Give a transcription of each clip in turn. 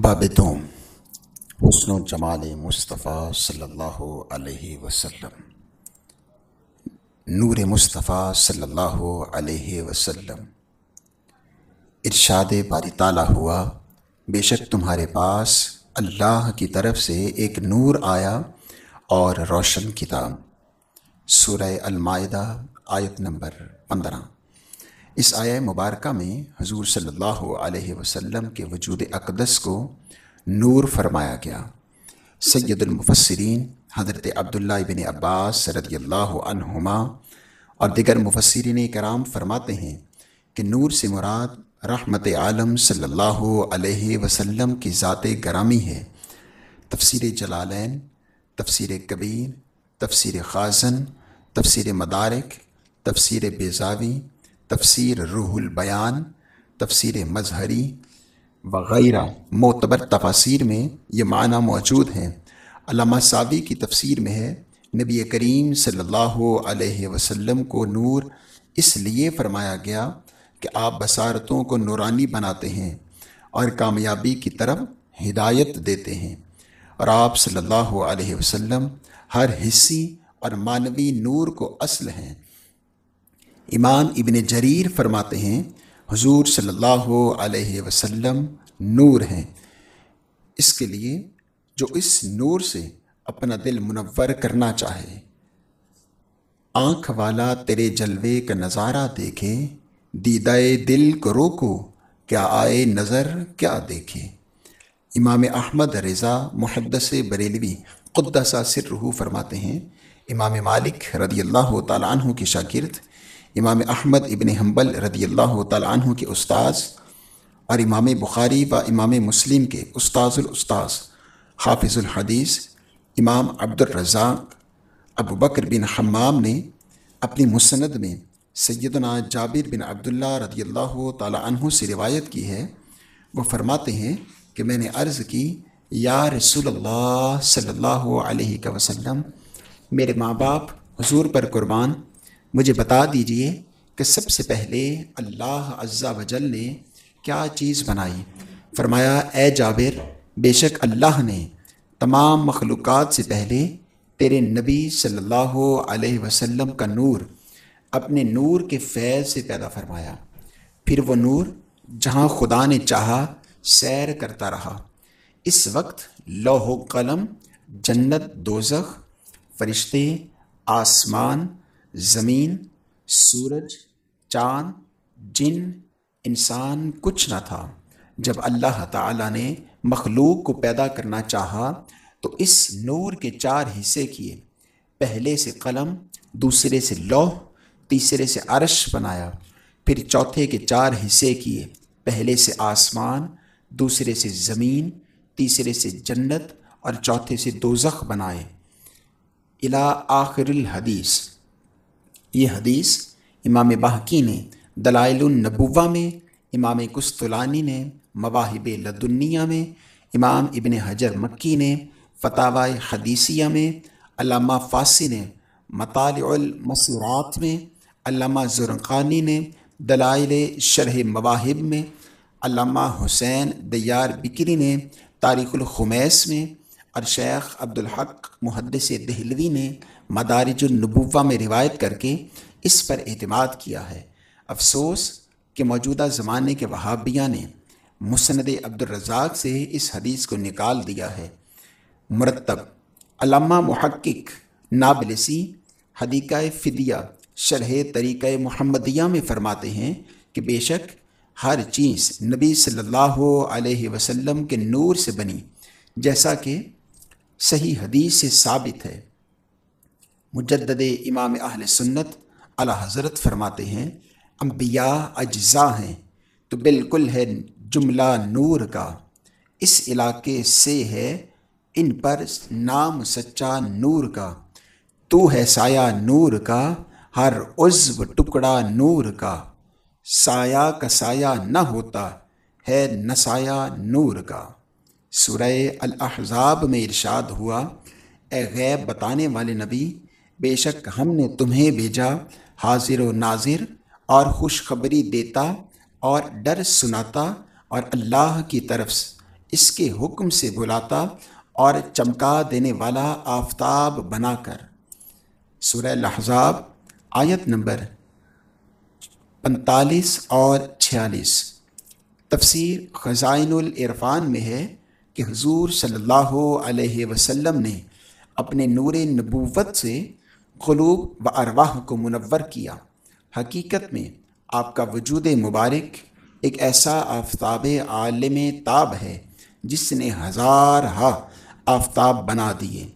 باب دوم، حسن و جمال مصطفیٰ صلی اللہ علیہ وسلم۔ نور مصطفیٰ صلی اللہ علیہ وسلم۔ ارشاد باری تعالیٰ ہوا، بے شک تمہارے پاس اللہ کی طرف سے ایک نور آیا اور روشن کتاب۔ سورہ المائدہ، آیت نمبر پندرہ۔ اس آیا مبارکہ میں حضور صلی اللہ علیہ وسلم کے وجود اقدس کو نور فرمایا گیا۔ سید المفسرین حضرت عبداللہ بن عباس رضی اللہ عنہما اور دیگر مفسرین کرام فرماتے ہیں کہ نور سے مراد رحمت عالم صلی اللہ علیہ وسلم کی ذات گرامی ہے۔ تفسیر جلالین، تفسیر کبیر، تفسیر خازن، تفسیر مدارک، تفسیر بیزاوی تفسیر روح البیان، تفسیر مظہری وغیرہ معتبر تفاصیر میں یہ معنی موجود ہیں۔ علامہ صابی کی تفسیر میں ہے، نبی کریم صلی اللہ علیہ وسلم کو نور اس لیے فرمایا گیا کہ آپ بصارتوں کو نورانی بناتے ہیں اور کامیابی کی طرف ہدایت دیتے ہیں۔ اور آپ صلی اللہ علیہ وسلم ہر حصی اور معنوی نور کو اصل ہیں۔ امام ابن جریر فرماتے ہیں، حضور صلی اللہ علیہ وسلم نور ہیں۔ اس کے لیے جو اس نور سے اپنا دل منور کرنا چاہے، آنکھ والا تیرے جلوے کا نظارہ دیکھے، دیدائے دل کو روکو، کیا آئے نظر کیا دیکھے۔ امام احمد رضا محدث بریلوی قدسہ سر رحو فرماتے ہیں، امام مالک رضی اللہ تعالیٰ عنہ کی شاگرد امام احمد ابن حنبل رضی اللہ تعالیٰ عنہ کے استاذ اور امام بخاری و امام مسلم کے استاذ الاستاذ، حافظ الحدیث امام عبد الرزاق ابو بکر بن حمام نے اپنی مسند میں سیدنا جابر بن عبداللہ رضی اللہ تعالیٰ عنہ سے روایت کی ہے۔ وہ فرماتے ہیں کہ میں نے عرض کی، یا رسول اللہ صلی اللہ علیہ وسلم، میرے ماں باپ حضور پر قربان مجھے بتا دیجیے کہ سب سے پہلے اللہ عزا وجل نے کیا چیز بنائی؟ فرمایا، اے جابر، بے شک اللہ نے تمام مخلوقات سے پہلے تیرے نبی صلی اللہ علیہ وسلم کا نور اپنے نور کے فیض سے پیدا فرمایا۔ پھر وہ نور جہاں خدا نے چاہا سیر کرتا رہا۔ اس وقت لوح و قلم، جنت دوزخ، فرشتے آسمان زمین، سورج، چاند، جن، انسان، کچھ نہ تھا۔ جب اللہ تعالیٰ نے مخلوق کو پیدا کرنا چاہا، تو اس نور کے چار حصے کیے۔ پہلے سے قلم، دوسرے سے لوح، تیسرے سے عرش بنایا۔ پھر چوتھے کے چار حصے کیے۔ پہلے سے آسمان، دوسرے سے زمین، تیسرے سے جنت اور چوتھے سے دوزخ بنائے۔ الا آخر الحدیث۔ یہ حدیث امام باحقی نے دلائل النبوہ میں، امام کستلانی نے مواہب لدنیہ میں، امام ابن حجر مکی نے فتح حدیثیہ میں، علامہ فاسی نے مطالع المسورات میں، علامہ زرقانی نے دلائل شرح مواہب میں، علامہ حسین دیار بکری نے تاریخ الخمیس میں، اور شیخ عبدالحق محدث دہلوی نے مدارج النبوہ میں روایت کر کے اس پر اعتماد کیا ہے۔ افسوس کہ موجودہ زمانے کے وہابیہ نے مسند عبد الرزاق سے اس حدیث کو نکال دیا ہے۔ مرتب علامہ محقق نابلسی حدیقہ فدیہ شرح طریقہ محمدیہ میں فرماتے ہیں کہ بے شک ہر چیز نبی صلی اللہ علیہ وسلم کے نور سے بنی، جیسا کہ صحیح حدیث سے ثابت ہے۔ مجدد امام اہل سنت اللہ حضرت فرماتے ہیں، انبیاء اجزاء ہیں، تو بالکل ہے جملہ نور کا۔ اس علاقے سے ہے ان پر نام سچا نور کا۔ تو ہے سایہ نور کا، ہر عزو ٹکڑا نور کا۔ سایہ کا سایہ نہ ہوتا ہے نسایہ نور کا۔ سورہ الاحزاب میں ارشاد ہوا، اے غیب بتانے والے نبی بے شک ہم نے تمہیں بھیجا، حاضر و ناظر، اور خوشخبری دیتا اور ڈر سناتا اور اللہ کی طرف اس کے حکم سے بلاتا اور چمکا دینے والا آفتاب بنا کر۔ سورہ لحظاب آیت نمبر پنتالیس اور چھیالیس۔ تفسیر خزائن العرفان میں ہے کہ حضور صلی اللہ علیہ وسلم نے اپنے نور نبوت سے قلوب و ارواح کو منور کیا۔ حقیقت میں آپ کا وجود مبارک ایک ایسا آفتاب عالم تاب ہے جس نے ہزار ہا آفتاب بنا دیے۔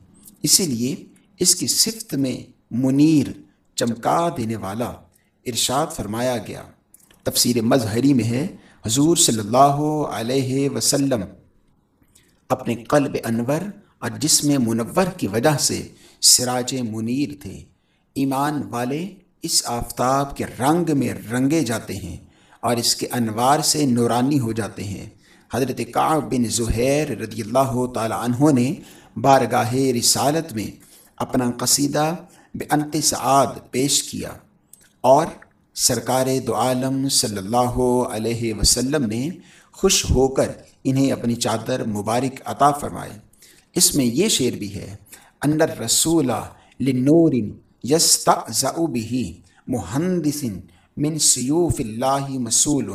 اسی لیے اس کی صفت میں منیر چمکا دینے والا ارشاد فرمایا گیا۔ تفسیر مظہری میں ہے، حضور صلی اللہ علیہ وسلم اپنے قلب انور اور جسم منور کی وجہ سے سراج منیر تھے۔ ایمان والے اس آفتاب کے رنگ میں رنگے جاتے ہیں اور اس کے انوار سے نورانی ہو جاتے ہیں۔ حضرت کعب بن زہیر رضی اللہ تعالی عنہ نے بارگاہ رسالت میں اپنا قصیدہ بے انت سعاد پیش کیا اور سرکار دو عالم صلی اللہ علیہ وسلم نے خوش ہو کر انہیں اپنی چادر مبارک عطا فرمائے اس میں یہ شعر بھی ہے۔ اندر رسول لنور یستعزع به مہندس من سیوف اللہ مسول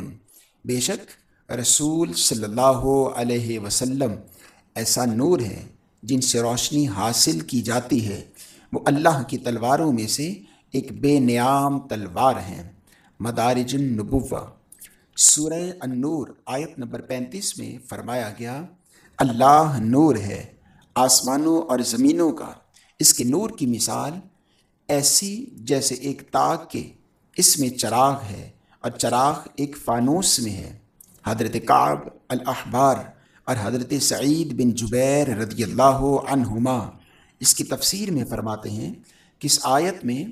بے شک رسول صلی اللہ علیہ وسلم ایسا نور ہے جن سے روشنی حاصل کی جاتی ہے۔ وہ اللہ کی تلواروں میں سے ایک بے نیام تلوار ہیں مدارج النبوہ۔ سورہ النور آیت نمبر پینتیس میں فرمایا گیا، اللہ نور ہے۔ آسمانوں اور زمینوں کا۔ اس کے نور کی مثال ایسی جیسے ایک تاغ کے اس میں چراغ ہے اور چراغ ایک فانوس میں ہے۔ حضرت کعب الاحبار اور حضرت سعید بن جبیر رضی اللہ عنہما اس کی تفسیر میں فرماتے ہیں کہ اس آیت میں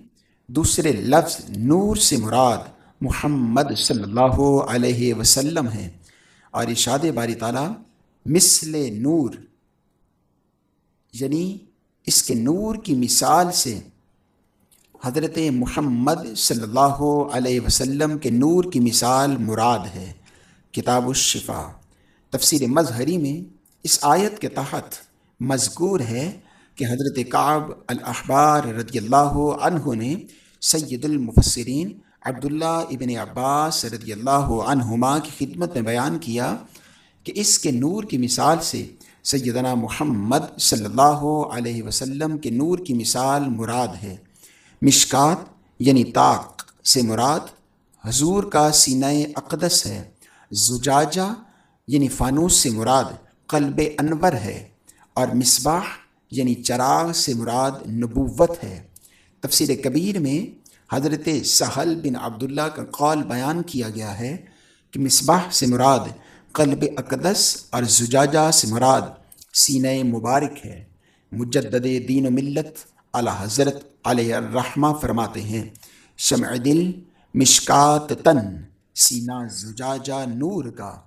دوسرے لفظ نور سے مراد محمد صلی اللہ علیہ وسلم ہیں اور ارشاد باری تعالیٰ، مثل نور یعنی اس کے نور کی مثال سے حضرت محمد صلی اللہ علیہ وسلم کے نور کی مثال مراد ہے، کتاب الشفا تفسیر مظہری میں اس آیت کے تحت مذکور ہے کہ حضرت کعب الاحبار رضی اللہ عنہ نے سید المفسرین عبداللہ ابن عباس رضی اللہ عنہما کی خدمت میں بیان کیا کہ اس کے نور کی مثال سے سیدنا محمد صلی اللہ علیہ وسلم کے نور کی مثال مراد ہے۔ مشکات یعنی طاق سے مراد حضور کا سینہ اقدس ہے۔ زجاجہ یعنی فانوس سے مراد قلب انور ہے۔ اور مصباح یعنی چراغ سے مراد نبوت ہے۔ تفسیر کبیر میں حضرت سہل بن عبداللہ کا قول بیان کیا گیا ہے کہ مصباح سے مراد قلب اقدس اور زجاجہ سے مراد سینہ مبارک ہے۔ مجدد دین و ملت اعلیٰ حضرت علیہ الرحمہ فرماتے ہیں، شمع دل مشکات تن، سینہ زجاجہ نور کا۔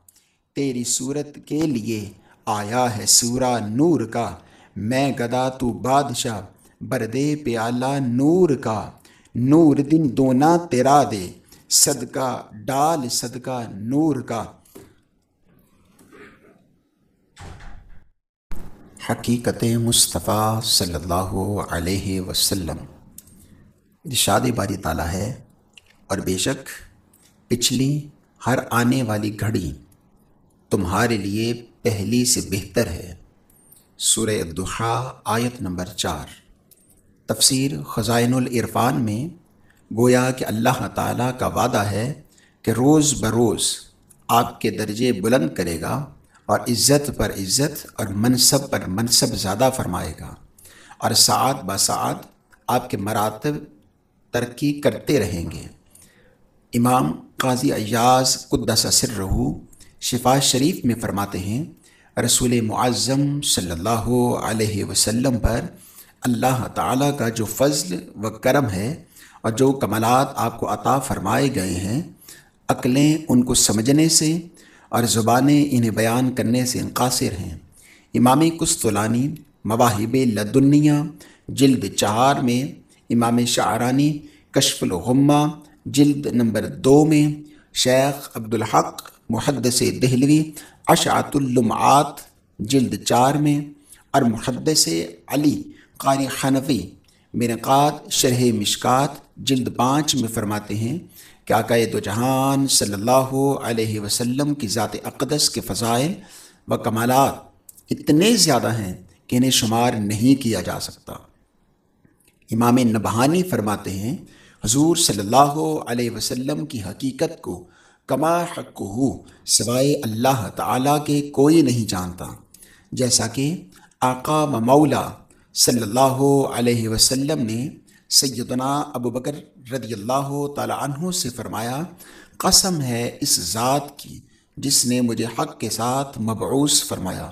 تیری صورت کے لیے آیا ہے سورہ نور کا۔ میں گدا تو بادشاہ، بردے پیالہ نور کا۔ نور دن دونا تیرا دے، صدقہ ڈال صدقہ نور کا۔ حقیقت مصطفیٰ صلی اللہ علیہ وسلم۔ ارشاد باری تعالیٰ ہے اور بے شک پچھلی ہر آنے والی گھڑی تمہارے لیے پہلی سے بہتر ہے۔ سورہ دحا آیت نمبر چار۔ تفسیر خزائن العرفان میں گویا کہ اللہ تعالیٰ کا وعدہ ہے کہ روز بروز آپ کے درجے بلند کرے گا۔ اور عزت پر عزت اور منصب پر منصب زیادہ فرمائے گا۔ اور سعت بسعت آپ کے مراتب ترقی کرتے رہیں گے۔ امام قاضی ایاز قدس سر رہو شفا شریف میں فرماتے ہیں، رسول معظم صلی اللہ علیہ وسلم پر اللہ تعالیٰ کا جو فضل و کرم ہے اور جو کمالات آپ کو عطا فرمائے گئے ہیں، عقلیں ان کو سمجھنے سے اور زبانیں انہیں بیان کرنے سے قاصر ہیں۔ امام کستولانی مواہب لدنیا جلد چہار میں، امام شعرانی، کشف الغمہ، جلد نمبر دو میں، شیخ عبدالحق، محدث دہلوی اشعت اللمعات، جلد چار میں، اور محدث علی، قاری خنفی مرقات شرح مشکات، جلد پانچ میں فرماتے ہیں کہ آقا دو جہان صلی اللہ علیہ وسلم کی ذات اقدس کے فضائل و کمالات اتنے زیادہ ہیں کہ انہیں شمار نہیں کیا جا سکتا۔ امام نبہانی فرماتے ہیں، حضور صلی اللہ علیہ وسلم کی حقیقت کو کما حق ہو سوائے اللہ تعالیٰ کے کوئی نہیں جانتا۔ جیسا کہ آقا و مولا صلی اللہ علیہ وسلم نے سیدنا ابو بکر رضی اللہ تعالیٰ عنہ سے فرمایا، قسم ہے اس ذات کی جس نے مجھے حق کے ساتھ مبعوث فرمایا۔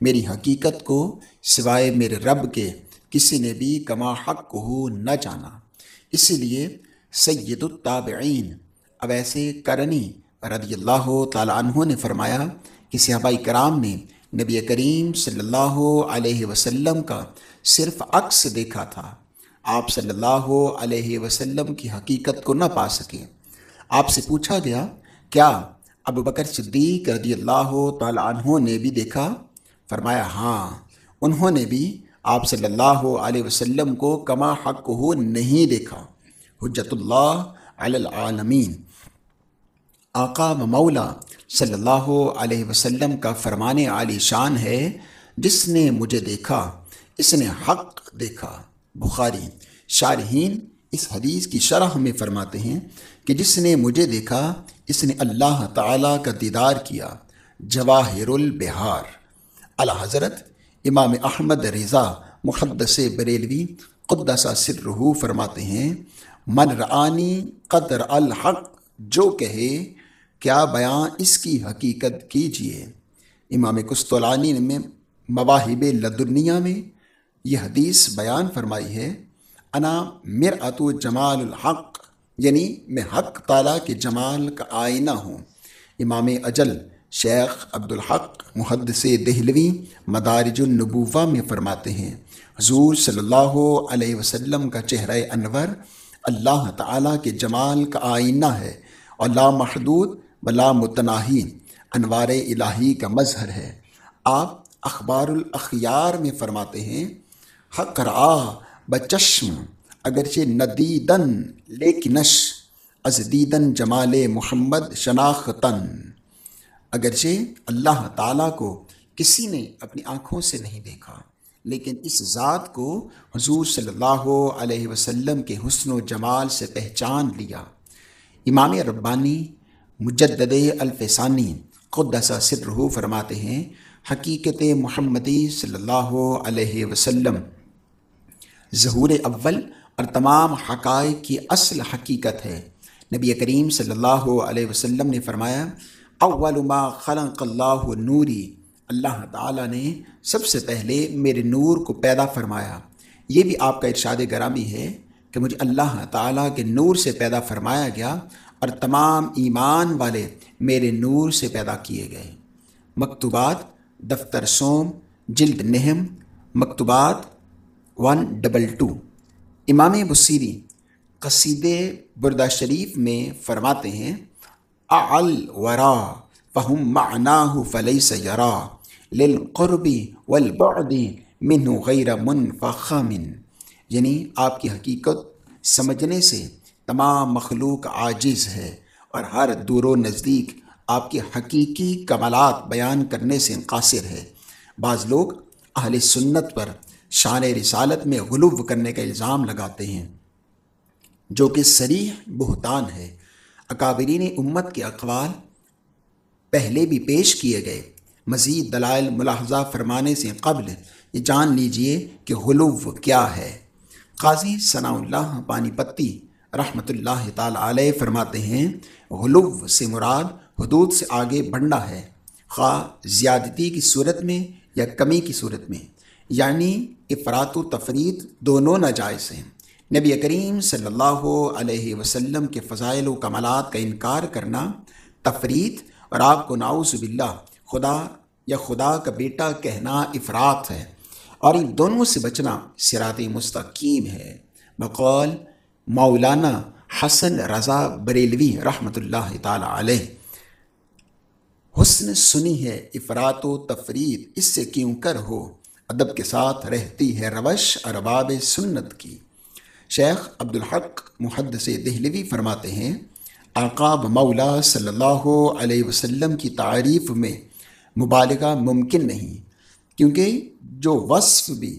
میری حقیقت کو سوائے میرے رب کے کسی نے بھی کما حق کو نہ جانا۔ اسی لیے سید التابعین اویسے کرنی رضی اللہ تعالیٰ عنہ نے فرمایا کہ صحابہ کرام نے نبی کریم صلی اللہ علیہ وسلم کا صرف عکس دیکھا تھا۔ آپ صلی اللہ علیہ وسلم کی حقیقت کو نہ پا سکے آپ سے پوچھا گیا، کیا ابو بکر صدیق رضی اللہ تعالیٰ عنہ نے بھی دیکھا؟ فرمایا ہاں انہوں نے بھی آپ صلی اللہ علیہ وسلم کو کما حق ہو نہیں دیکھا۔ حجت اللہ علی العالمین۔ آقا و مولا صلی اللہ علیہ وسلم کا فرمان عالی شان ہے، جس نے مجھے دیکھا، اس نے حق دیکھا۔ بخاری۔ شارحین اس حدیث کی شرح میں فرماتے ہیں کہ جس نے مجھے دیکھا، اس نے اللہ تعالیٰ کا دیدار کیا، جواہر البہار۔ الحضرت امام احمد رضا محدث بریلوی قدس سر فرماتے ہیں، من رعانی قدر الحق، جو کہے، کیا بیاں اس کی حقیقت کیجیے؟ امام کستولانی میں مواہب لدنیا میں یہ حدیث بیان فرمائی ہے، انا مر اتو جمال الحق یعنی میں حق تعالیٰ کے جمال کا آئینہ ہوں۔ امام اجل شیخ عبدالحق محدث دہلوی مدارج النبوہ میں فرماتے ہیں، حضور صلی اللہ علیہ وسلم کا چہرہ انور اللہ تعالیٰ کے جمال کا آئینہ ہے اور لا محدود بلا متناہی انوار الہی کا مظہر ہے۔ آپ اخبار الاخیار میں فرماتے ہیں حق را بچشم، اگرچہ ندیدن لیکنش از دیدن جمال محمد شناختن۔ اگرچہ اللہ تعالیٰ کو کسی نے اپنی آنکھوں سے نہیں دیکھا، لیکن اس ذات کو حضور صلی اللہ علیہ وسلم کے حسن و جمال سے پہچان لیا۔ امام ربانی مجدد الفسانی قدس سرہ فرماتے ہیں، حقیقت محمدی صلی اللہ علیہ وسلم ظہور اول اور تمام حقائق کی اصل حقیقت ہے۔ نبی کریم صلی اللہ علیہ وسلم نے فرمایا، اول ما خلق اللہ نوری۔ اللہ تعالیٰ نے سب سے پہلے میرے نور کو پیدا فرمایا۔ یہ بھی آپ کا ارشاد گرامی ہے کہ مجھے اللہ تعالیٰ کے نور سے پیدا فرمایا گیا اور تمام ایمان والے میرے نور سے پیدا کیے گئے۔ مکتوبات، دفتر سوم جلد نہم۔ مکتوبات one double two Imam Busiri قصید بردہ شریف میں فرماتے ہیں، اعل ورا فہم معناہ فلیس یرا للقربی والبعدی منہ غیر منفخمن یعنی آپ کی حقیقت سمجھنے سے تمام مخلوق عاجز ہے اور ہر دور و نزدیک آپ کے حقیقی کمالات بیان کرنے سے قاصر ہے۔ بعض لوگ اہل سنت پر شان رسالت میں غلو کرنے کا الزام لگاتے ہیں، جو کہ سریح بہتان ہے۔ اکابرین امت کے اقوال پہلے بھی پیش کیے گئے۔ مزید دلائل ملاحظہ فرمانے سے قبل یہ جان لیجیے کہ غلو کیا ہے۔ قاضی ثناء اللہ پانی پتی رحمۃ اللہ تعالی علیہ فرماتے ہیں، غلو سے مراد حدود سے آگے بڑھنا ہے۔ خواہ زیادتی کی صورت میں یا کمی کی صورت میں۔ یعنی افراد و تفرید دونوں ناجائز ہیں۔ نبی کریم صلی اللہ علیہ وسلم کے فضائل و کمالات کا انکار کرنا تفرید اور آپ کو ناؤز باللہ خدا یا خدا کا بیٹا کہنا افراد ہے اور ان دونوں سے بچنا سرات مستقیم ہے۔ بقول مولانا حسن رضا بریلوی رحمۃ اللہ تعالی علیہ۔ حسن سنی ہے افراد و تفرید اس سے کیوں کر ہو؟ ادب کے ساتھ رہتی ہے روش ارباب سنت کی۔ شیخ عبدالحق محدث دہلوی فرماتے ہیں آقاب مولا صلی اللہ علیہ وسلم کی تعریف میں مبالغہ ممکن نہیں، کیونکہ جو وصف بھی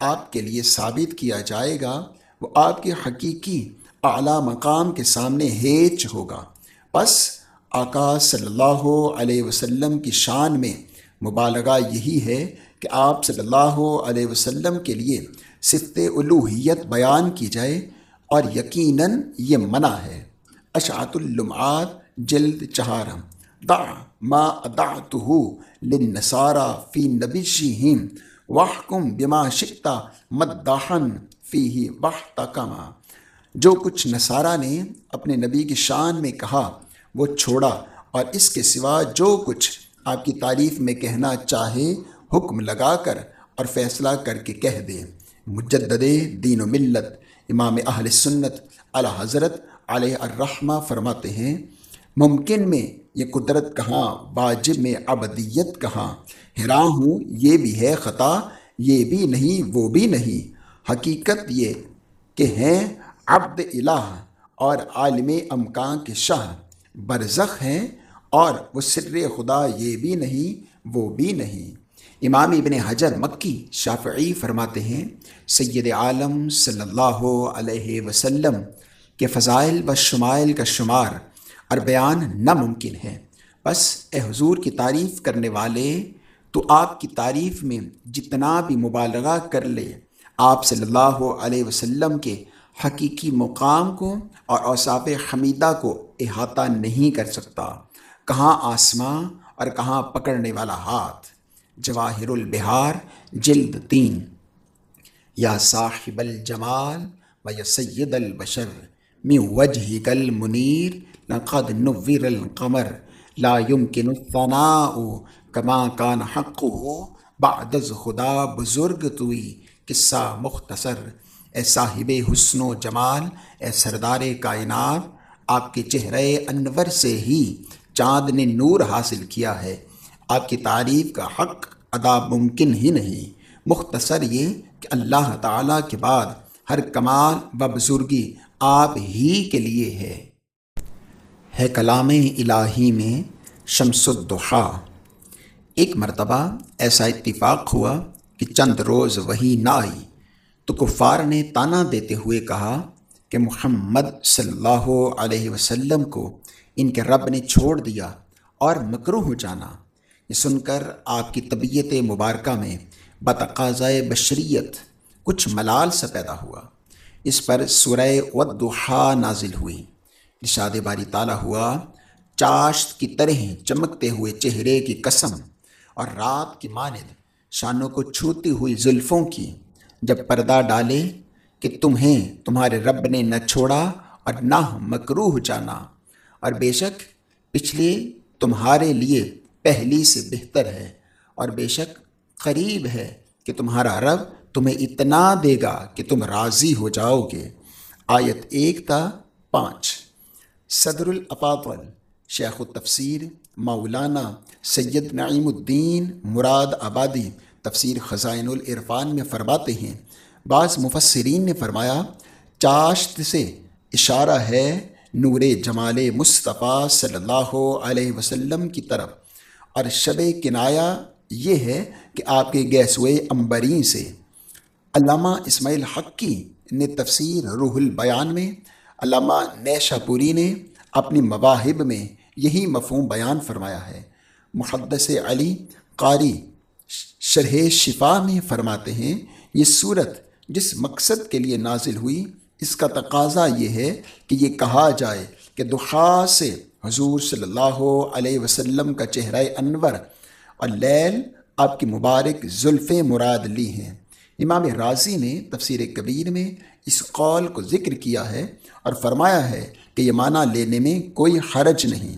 آپ کے لیے ثابت کیا جائے گا، وہ آپ کے حقیقی اعلیٰ مقام کے سامنے ہیچ ہوگا۔ بس آقا صلی اللہ علیہ وسلم کی شان میں مبالغہ یہی ہے کہ آپ صلی اللہ علیہ وسلم کے لیے صفت الوحیت بیان کی جائے اور یقیناً یہ منع ہے۔ اشعت اللمعات جلد چہارم۔ دع ما ادعتہ للنصارى فی نبیشہم۔ وحکم بما شکتا مدحن فیہ وحتکما جو کچھ نصارہ نے اپنے نبی کی شان میں کہا وہ چھوڑا اور اس کے سوا جو کچھ آپ کی تعریف میں کہنا چاہے حکم لگا کر اور فیصلہ کر کے کہہ دے۔ مجدد دین و ملت۔ امام اہل سنت علی حضرت علیہ الرحمہ فرماتے ہیں، ممکن میں یہ قدرت کہاں، واجب میں ابدیت کہاں۔ حیران ہوں، یہ بھی ہے خطا، یہ بھی نہیں، وہ بھی نہیں۔ حقیقت یہ کہ ہیں عبد الہ اور عالم امکان کے شاہ۔ برزخ ہیں اور وہ سر خدا یہ بھی نہیں، وہ بھی نہیں۔ امام ابن حجر مکی شافعی فرماتے ہیں، سید عالم صلی اللہ علیہ وسلم کے فضائل و شمائل کا شمار اور بیان ناممکن ہے۔ بس اے حضور کی تعریف کرنے والے، تو آپ کی تعریف میں جتنا بھی مبالغہ کر لے، آپ صلی اللہ علیہ وسلم کے حقیقی مقام کو اور اوصاف حمیدہ کو احاطہ نہیں کر سکتا۔ کہاں آسماں اور کہاں پکڑنے والا ہاتھ؟ جواہر البہار، جلد تین۔ یا صاحب الجمال و یا سید البشر می وجہ گل منیر لقد نور القمر، لا يمكن الثناء کما کان حق ہو بعدز خدا بزرگ توئی قصہ مختصر۔ اے صاحب حسن و جمال، اے سردار کائنات، آپ کے چہرے انور سے ہی چاند نے نور حاصل کیا ہے۔ آپ کی تعریف کا حق ادا ممکن ہی نہیں۔ مختصر یہ کہ اللہ تعالیٰ کے بعد ہر کمال و بزرگی آپ ہی کے لیے ہے۔ ہے کلام الہی میں شمس الدحا ایک مرتبہ ایسا اتفاق ہوا کہ چند روز وہی نہ آئی۔ تو کفار نے تانا دیتے ہوئے کہا کہ محمد صلی اللہ علیہ وسلم کو ان کے رب نے چھوڑ دیا اور مکرو ہو جانا۔ یہ سن کر آپ کی طبیعت مبارکہ میں بتقاضۂ بشریت کچھ ملال سے پیدا ہوا۔ اس پر سورہ ودحا نازل ہوئی۔ نشاد باری تعالیٰ ہوا۔ چاشت کی طرح چمکتے ہوئے چہرے کی قسم اور رات کی ماند شانوں کو چھوتی ہوئی زلفوں کی۔ جب پردہ ڈالے کہ تمہیں تمہارے رب نے نہ چھوڑا اور نہ مکروح جانا۔ اور بے شک پچھلے تمہارے لیے پہلی سے بہتر ہے اور بے شک قریب ہے کہ تمہارا رب تمہیں اتنا دے گا کہ تم راضی ہو جاؤ گے۔ آیت ایک تا پانچ۔ صدر الاپاطل شیخ التفسیر مولانا سید نعیم الدین مراد آبادی۔ تفسیر خزائن العرفان میں فرماتے ہیں۔ بعض مفسرین نے فرمایا، چاشت سے اشارہ ہے نور جمال مصطفیٰ صلی اللہ علیہ وسلم کی طرف۔ اور شب کنایا یہ ہے کہ آپ کے گیسوئے امبرین سے علامہ اسماعیل حقی نے تفسیر روح البیان میں، علامہ نیشا پوری نے اپنی مواہب میں یہی مفہوم بیان فرمایا ہے۔ محدث علی قاری شرح شفا میں فرماتے ہیں، یہ صورت جس مقصد کے لیے نازل ہوئی، اس کا تقاضا یہ ہے کہ یہ کہا جائے کہ دخا سے حضور صلی اللہ علیہ وسلم کا چہرہ انور اور لیل آپ کی مبارک زلف مراد لی ہیں۔ امام راضی نے تفسیر کبیر میں اس قول کو ذکر کیا ہے اور فرمایا ہے کہ یہ معنی لینے میں کوئی حرج نہیں۔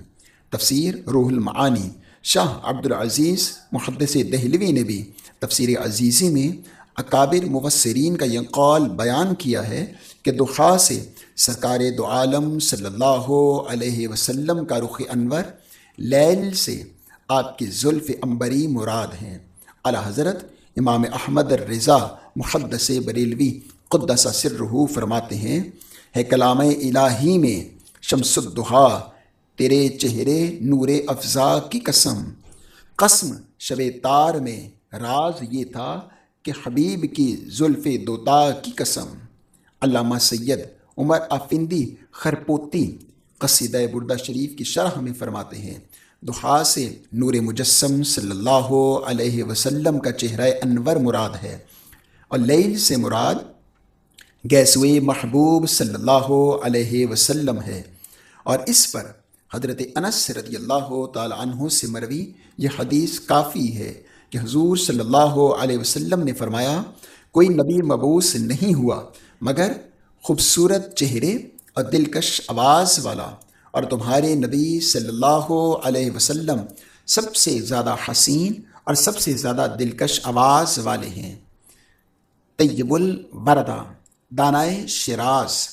تفسیر روح المعانی، شاہ عبدالعزیز محدث دہلوی نے بھی تفسیر عزیزی میں اکابر مبصرین کا یہ قول بیان کیا ہے کہ دخا سے سرکار دو عالم صلی اللہ علیہ وسلم کا رخ انور لیل سے آپ کی زلف امبری مراد ہیں۔ اعلیٰ حضرت امام احمد الرضا محدث بریلوی قدس سرہ فرماتے ہیں، ہے کلام الہی میں شمس الدحا تیرے چہرے نور افزا کی قسم۔ قسم شب تار میں راز یہ تھا کہ حبیب کی زلف دوتا کی قسم۔ علامہ سید عمر افندی خرپوتی، قصیدہ بردہ شریف کی شرح میں فرماتے ہیں۔ دحا سے نور مجسم صلی اللہ علیہ وسلم کا چہرہ انور مراد ہے۔ اور لیل سے مراد گیسوئے محبوب صلی اللہ علیہ وسلم ہے۔ اور اس پر حضرت انس رضی اللہ تعالی عنہ سے مروی یہ حدیث کافی ہے کہ حضور صلی اللہ علیہ وسلم نے فرمایا، کوئی نبی مبوس نہیں ہوا، مگر خوبصورت چہرے اور دلکش آواز والا اور تمہارے نبی صلی اللہ علیہ وسلم سب سے زیادہ حسین اور سب سے زیادہ دلکش آواز والے ہیں۔ طیب البردہ دانائے شراز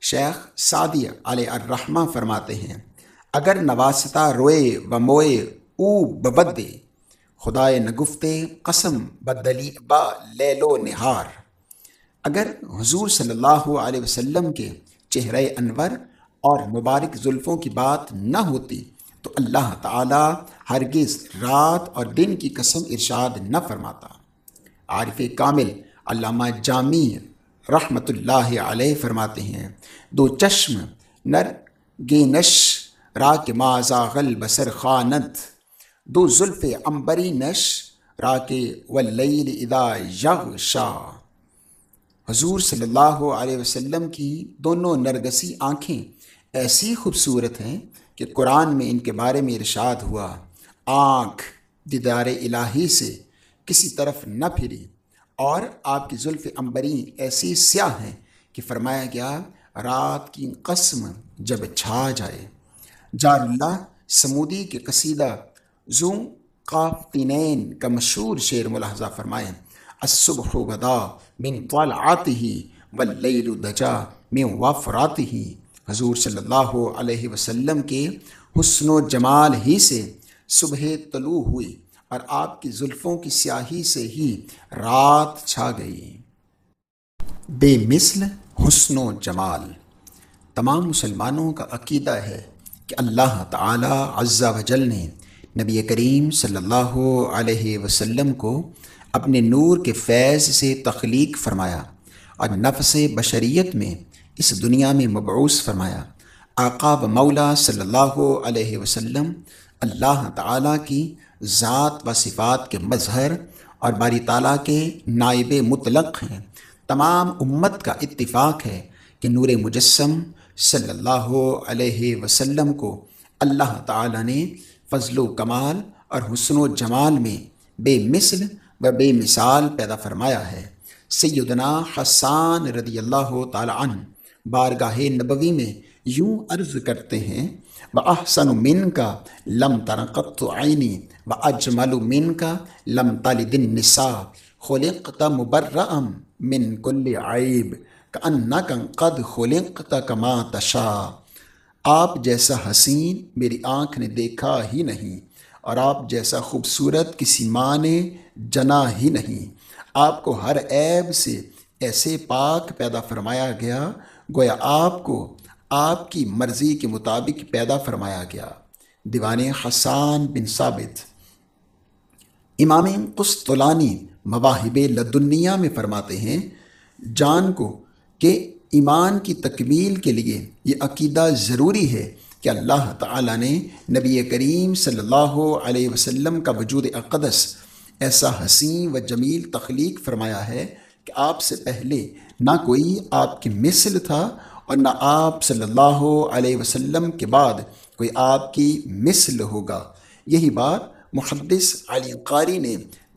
شیخ سعدی علیہ الرحمہ فرماتے ہیں، اگر نواسطہ روئے و موئے او ببدے، خدائے نگفتے قسم بدلی با لیلو نہار۔ اگر حضور صلی اللہ علیہ وسلم کے چہرہ انور اور مبارک زلفوں کی بات نہ ہوتی تو اللہ تعالی ہرگز رات اور دن کی قسم ارشاد نہ فرماتا۔ عارف کامل علامہ جامی رحمۃ اللہ علیہ فرماتے ہیں، دو چشم نر گینش را کے مازا غل بسر خانت، دو زلف امبری نش را کے ولیل ادا یغ شاہ حضور صلی اللہ علیہ وسلم کی دونوں نرگسی آنکھیں ایسی خوبصورت ہیں کہ قرآن میں ان کے بارے میں ارشاد ہوا، آنکھ دیدار الہی سے کسی طرف نہ پھری اور آپ کی زلف امبری ایسی سیاہ ہیں کہ فرمایا گیا، رات کی قسم جب چھا جائے۔ جار اللہ سمودی کے قصیدہ زوں قاف کا مشہور شعر ملاحظہ فرمائیں الصبح غدا من طالعاته واللیل دجا من وفراته۔ حضور صلی اللہ علیہ وسلم کے حسن و جمال ہی سے صبح طلوع ہوئی اور آپ کی زلفوں کی سیاہی سے ہی رات چھا گئی۔ بے مثل حسن و جمال۔ تمام مسلمانوں کا عقیدہ ہے کہ اللہ تعالی عز و جل نے نبی کریم صلی اللہ علیہ وسلم کو اپنے نور کے فیض سے تخلیق فرمایا اور نفس بشریت میں اس دنیا میں مبعوث فرمایا۔ آقا و مولا صلی اللہ علیہ وسلم اللہ تعالیٰ کی ذات و صفات کے مظہر اور باری تعالیٰ کے نائب مطلق ہیں۔ تمام امت کا اتفاق ہے کہ نور مجسم صلی اللہ علیہ وسلم کو اللہ تعالیٰ نے فضل و کمال اور حسن و جمال میں بے مثل و بے مثال پیدا فرمایا ہے۔ سیدنا حسان رضی اللہ تعالیٰ عنہ بارگاہ نبوی میں یوں عرض کرتے ہیں و احسن من کا لم ترقت عینی و اجمل من کا لم طالد نسا خلقت مبرم من کل عیب کا قد خلقت کما تشا آپ جیسا حسین میری آنکھ نے دیکھا ہی نہیں اور آپ جیسا خوبصورت کسی ماں نے جنا ہی نہیں۔ آپ کو ہر عیب سے ایسے پاک پیدا فرمایا گیا، گویا آپ کو آپ کی مرضی کے مطابق پیدا فرمایا گیا۔ دیوان حسان بن ثابت۔ امام قسطلانی مواہب لدنیا میں فرماتے ہیں، جان کو کہ ایمان کی تکمیل کے لیے یہ عقیدہ ضروری ہے کہ اللہ تعالیٰ نے نبی کریم صلی اللہ علیہ وسلم کا وجود اقدس ایسا حسین و جمیل تخلیق فرمایا ہے کہ آپ سے پہلے نہ کوئی آپ کی مثل تھا اور نہ آپ صلی اللہ علیہ وسلم کے بعد کوئی آپ کی مثل ہوگا۔ یہی بات محدث علی قاری نے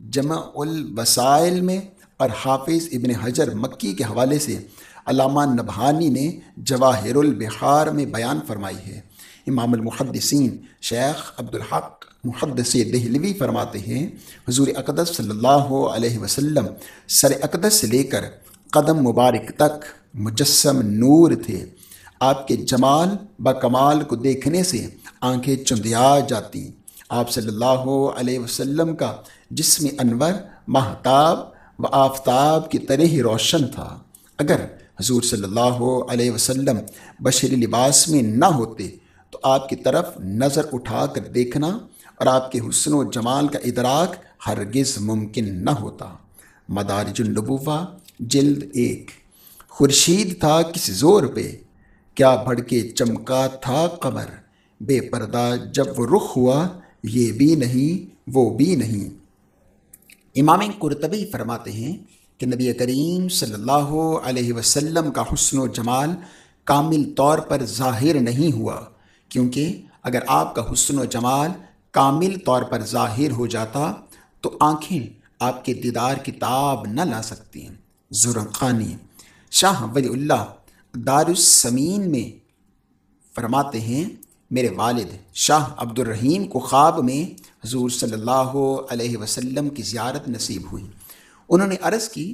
جمع الوسائل میں اور حافظ ابن حجر مکی کے حوالے سے علامہ نبھانی نے جواہر البحار میں بیان فرمائی ہے۔ امام المحدثین شیخ عبدالحق محدث دہلوی فرماتے ہیں، حضور اقدس صلی اللہ علیہ وسلم سر اقدس سے لے کر قدم مبارک تک مجسم نور تھے۔ آپ کے جمال با کمال کو دیکھنے سے آنکھیں چندیا جاتی۔ آپ صلی اللہ علیہ وسلم کا جسم انور محتاب و آفتاب کی طرح ہی روشن تھا۔ اگر حضور صلی اللہ علیہ وسلم بشری لباس میں نہ ہوتے تو آپ کی طرف نظر اٹھا کر دیکھنا اور آپ کے حسن و جمال کا ادراک ہرگز ممکن نہ ہوتا۔ مدارج النبوہ، جلد ایک۔ خورشید تھا کس زور پہ؟ کیا بڑھ کے چمکا تھا قمر؟ بے پردہ جب وہ رخ ہوا، یہ بھی نہیں، وہ بھی نہیں۔ امام قرطبی فرماتے ہیں کہ نبی کریم صلی اللہ علیہ وسلم کا حسن و جمال کامل طور پر ظاہر نہیں ہوا۔ کیونکہ اگر آپ کا حسن و جمال کامل طور پر ظاہر ہو جاتا، تو آنکھیں آپ کے دیدار کتاب نہ لا سکتی ہیں۔ ذرقانی شاہ ولی اللہ دار السمین میں فرماتے ہیں، میرے والد شاہ عبد الرحیم کو خواب میں حضور صلی اللہ علیہ وسلم کی زیارت نصیب ہوئی۔ انہوں نے عرض کی،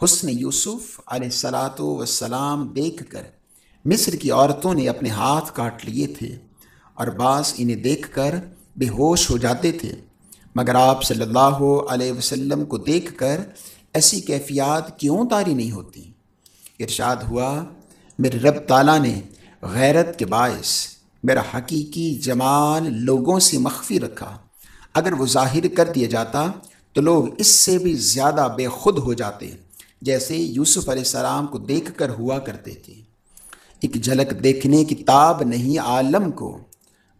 حسن یوسف علیہ السلاۃ وسلام دیکھ کر مصر کی عورتوں نے اپنے ہاتھ کاٹ لیے تھے اور بعض انہیں دیکھ کر بے ہوش ہو جاتے تھے۔ مگر آپ صلی اللہ علیہ وسلم کو دیکھ کر ایسی کیفیات کیوں تاری نہیں ہوتی؟ ارشاد ہوا، میرے رب تعالیٰ نے غیرت کے باعث میرا حقیقی جمال لوگوں سے مخفی رکھا۔ اگر وہ ظاہر کر دیا جاتا تو لوگ اس سے بھی زیادہ بے خود ہو جاتے، جیسے یوسف علیہ السلام کو دیکھ کر ہوا کرتے تھے۔ ایک جھلک دیکھنے کی تاب نہیں عالم کو۔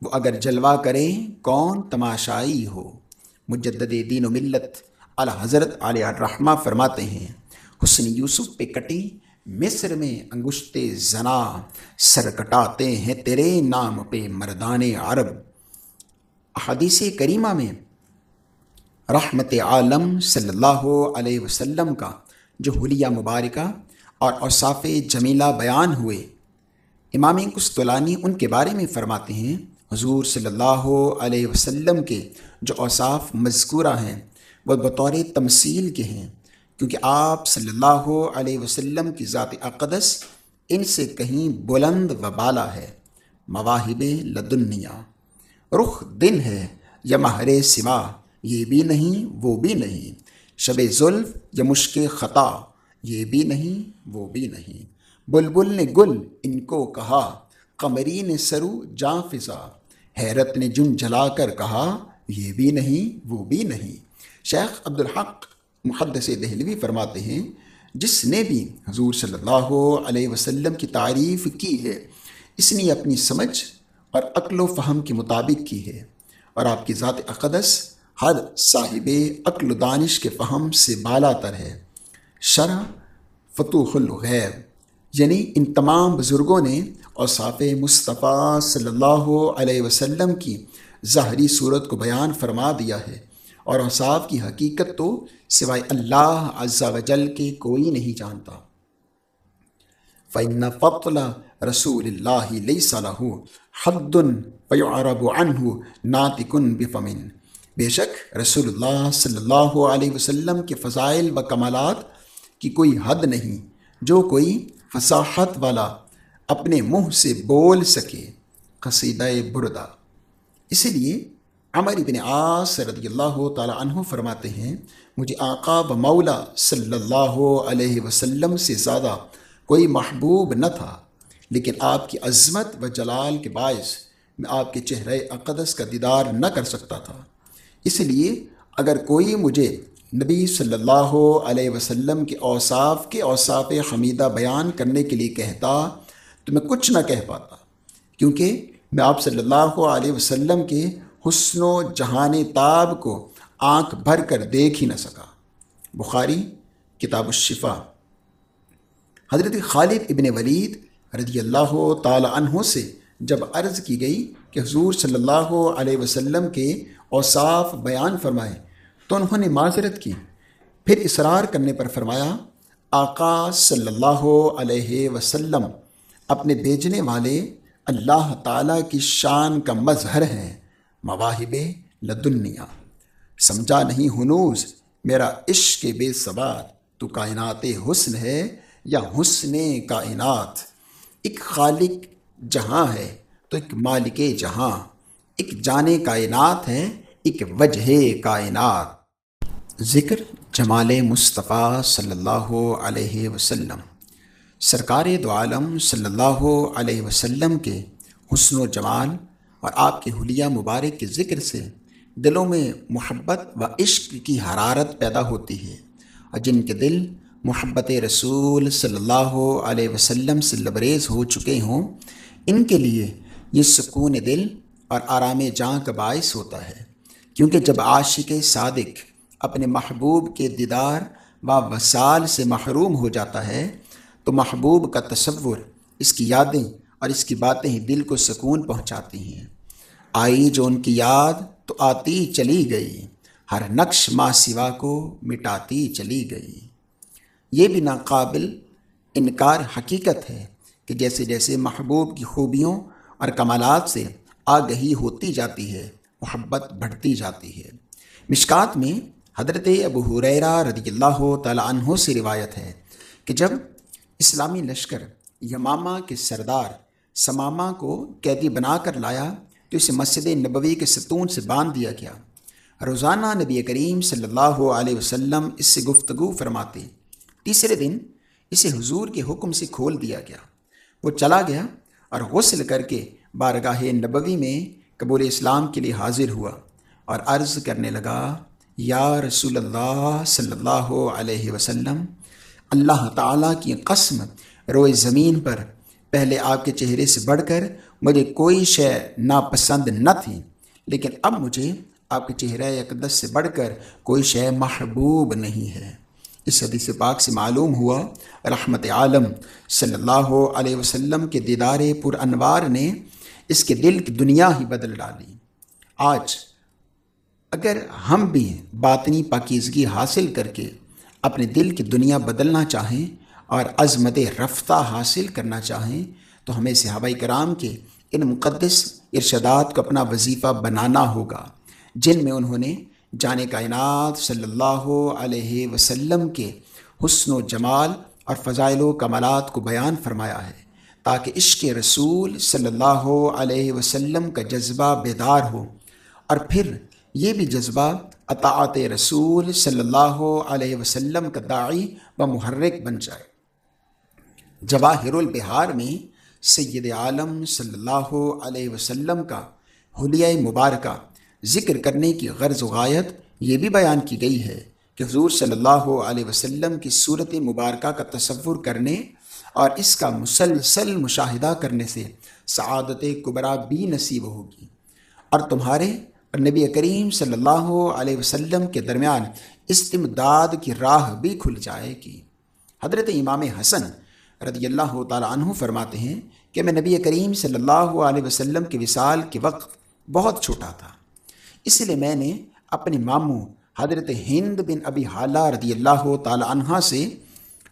وہ اگر جلوہ کریں کون تماشائی ہو؟ مجدد دین و ملت علی حضرت علیہ الرحمہ فرماتے ہیں، حسن یوسف پہ کٹی، مصر میں انگشت زنا سر کٹاتے ہیں تیرے نام پہ مردان عرب۔ حدیث کریمہ میں رحمت عالم صلی اللہ علیہ وسلم کا جو حلیہ مبارکہ اور اوصاف جمیلہ بیان ہوئے۔ امام کستولانی ان کے بارے میں فرماتے ہیں، حضور صلی اللہ علیہ وسلم کے جو اوصاف مذکورہ ہیں، وہ بطور تمثیل کے ہیں۔ کیونکہ آپ صلی اللہ علیہ وسلم کی ذات اقدس ان سے کہیں بلند و بالا ہے۔ مواہب لدنیا۔ رخ دن ہے یا مہر سما یہ بھی نہیں، وہ بھی نہیں۔ شب ظلف یا مشق خطا۔ یہ بھی نہیں، وہ بھی نہیں۔ بلبل نے گل ان کو کہا، قمری نے سرو جاں فضا حیرت نے جن جلا کر کہا، یہ بھی نہیں، وہ بھی نہیں۔ شیخ عبدالحق محدث دہلوی فرماتے ہیں، جس نے بھی حضور صلی اللہ علیہ وسلم کی تعریف کی ہے، اس نے اپنی سمجھ اور عقل و فہم کے مطابق کی ہے۔ اور آپ کی ذات اقدس ہر صاحب عقل و دانش کے فہم سے بالا تر ہے۔ شرح فتوح الغیب۔ یعنی ان تمام بزرگوں نے اوصاف مصطفیٰ صلی اللہ علیہ وسلم کی ظاہری صورت کو بیان فرما دیا ہے۔ اور اوصاف کی حقیقت تو سوائے اللہ عز و جل کے کوئی نہیں جانتا۔ فَإِنَّ فَطْلَ رسول اللہ لئی صلاح حد فیعرب عنہ ناتکن بفمن بے شک رسول اللہ صلی اللہ علیہ وسلم کے فضائل و کمالات کی کوئی حد نہیں۔ جو کوئی فصاحت والا اپنے منہ سے بول سکے قصیدہ بردہ اسی لیے عمر ابن عاص رضی اللہ تعالیٰ عنہ فرماتے ہیں، مجھے آقا و مولا صلی اللہ علیہ وسلم سے زیادہ کوئی محبوب نہ تھا، لیکن آپ کی عظمت و جلال کے باعث میں آپ کے چہرے اقدس کا دیدار نہ کر سکتا تھا۔ اس لیے اگر کوئی مجھے نبی صلی اللہ علیہ وسلم کے اوصاف کے اوصاف حمیدہ بیان کرنے کے لیے کہتا، تو میں کچھ نہ کہہ پاتا۔ کیونکہ میں آپ صلی اللہ علیہ وسلم کے حسن و جہان تاب کو آنکھ بھر کر دیکھ ہی نہ سکا۔ بخاری، کتاب الشفا حضرت خالد ابن ولید رضی اللہ تعالی عنہ سے جب عرض کی گئی کہ حضور صلی اللہ علیہ وسلم کے اوصاف بیان فرمائے تو انہوں نے معذرت کی۔ پھر اصرار کرنے پر فرمایا، آقا صلی اللہ علیہ وسلم، اپنے بیچنے والے اللہ تعالیٰ کی شان کا مظہر ہیں، مواہب لدنیا۔ سمجھا نہیں ہنوز، میرا عشق بے سوار تو کائنات حسن ہے یا حسن کائنات؟ ایک خالق جہاں ہے، تو ایک مالک جہاں۔ ایک جان کائنات ہے، ایک وجہ کائنات۔ ذکر جمال مصطفیٰ صلی اللہ علیہ وسلم، سرکار دو عالم صلی اللہ علیہ وسلم کے حسن و جمال اور آپ کے حلیہ مبارک کے ذکر سے دلوں میں محبت و عشق کی حرارت پیدا ہوتی ہے اور جن کے دل محبت رسول صلی اللہ علیہ وسلم سے لبریز ہو چکے ہوں، ان کے لیے یہ سکون دل اور آرام جاں کا باعث ہوتا ہے۔ کیونکہ جب عاشق صادق اپنے محبوب کے دیدار و وسال سے محروم ہو جاتا ہے، تو محبوب کا تصور اس کی یادیں اور اس کی باتیں ہی دل کو سکون پہنچاتی ہیں۔ آئی جو ان کی یاد تو آتی چلی گئی، ہر نقش ماں سوا کو مٹاتی چلی گئی۔ یہ بھی ناقابل انکار حقیقت ہے کہ جیسے جیسے محبوب کی خوبیوں اور کمالات سے آگہی ہوتی جاتی ہے، محبت بڑھتی جاتی ہے۔ مشکات میں حضرت ابو حریرہ رضی اللہ تعالیٰ عنہ سے روایت ہے کہ جب اسلامی لشکر یمامہ کے سردار سمامہ کو قیدی بنا کر لایا تو اسے مسجد نبوی کے ستون سے باندھ دیا گیا۔ روزانہ نبی کریم صلی اللہ علیہ وسلم اس سے گفتگو فرماتے۔ تیسرے دن اسے حضور کے حکم سے کھول دیا گیا۔ وہ چلا گیا اور غسل کر کے بارگاہ نبوی میں قبول اسلام کے لیے حاضر ہوا اور عرض کرنے لگا۔ یا رسول اللہ صلی اللہ علیہ وسلم، اللہ تعالیٰ کی قسم روئے زمین پر پہلے آپ کے چہرے سے بڑھ کر مجھے کوئی شے ناپسند نہ تھی، لیکن اب مجھے آپ کے چہرہ اقدس سے بڑھ کر کوئی شے محبوب نہیں ہے۔ اس حدیث پاک سے معلوم ہوا، رحمت عالم صلی اللہ علیہ وسلم کے دیدار پر انوار نے اس کے دل کی دنیا ہی بدل ڈالی آج اگر ہم بھی باطنی پاکیزگی حاصل کر کے اپنے دل کی دنیا بدلنا چاہیں اور عظمت رفتہ حاصل کرنا چاہیں، تو ہمیں صحابہ کرام کے ان مقدس ارشادات کو اپنا وظیفہ بنانا ہوگا، جن میں انہوں نے جان کائنات صلی اللہ علیہ وسلم کے حسن و جمال اور فضائل و کمالات کو بیان فرمایا ہے، تاکہ عشق رسول صلی اللہ علیہ وسلم کا جذبہ بیدار ہو اور پھر یہ بھی جذبہ اطاعت رسول صلی اللہ علیہ وسلم کا داعی و محرک بن جائے۔ جواہر البہار میں سید عالم صلی اللہ علیہ وسلم کا حلیہ مبارکہ ذکر کرنے کی غرض و غایت یہ بھی بیان کی گئی ہے کہ حضور صلی اللہ علیہ وسلم کی صورت مبارکہ کا تصور کرنے اور اس کا مسلسل مشاہدہ کرنے سے سعادت قبرا بھی نصیب ہوگی اور تمہارے اور نبی کریم صلی اللہ علیہ وسلم کے درمیان استمداد کی راہ بھی کھل جائے گی۔ حضرت امام حسن رضی اللہ تعالیٰ عنہ فرماتے ہیں کہ میں نبی کریم صلی اللہ علیہ وسلم کے وصال کے وقت بہت چھوٹا تھا۔ اس لیے میں نے اپنے ماموں حضرت ہند بن ابی حالہ رضی اللہ تعالیٰ عنہ سے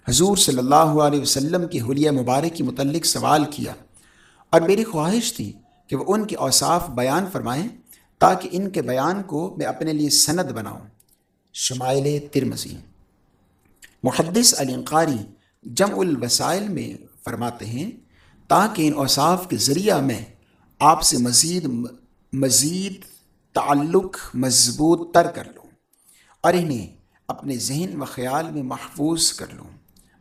حضور صلی اللہ علیہ وسلم کی حلیہ مبارک کے متعلق سوال کیا اور میری خواہش تھی کہ وہ ان کے اوصاف بیان فرمائیں۔ تاکہ ان کے بیان کو میں اپنے لیے سند بناؤں۔ شمائل ترمزی محدث علنقاری جمع الوسائل میں فرماتے ہیں، تاکہ ان اوصاف کے ذریعہ میں آپ سے مزید مزید تعلق مضبوط تر کر لوں اور انہیں اپنے ذہن و خیال میں محفوظ کر لوں۔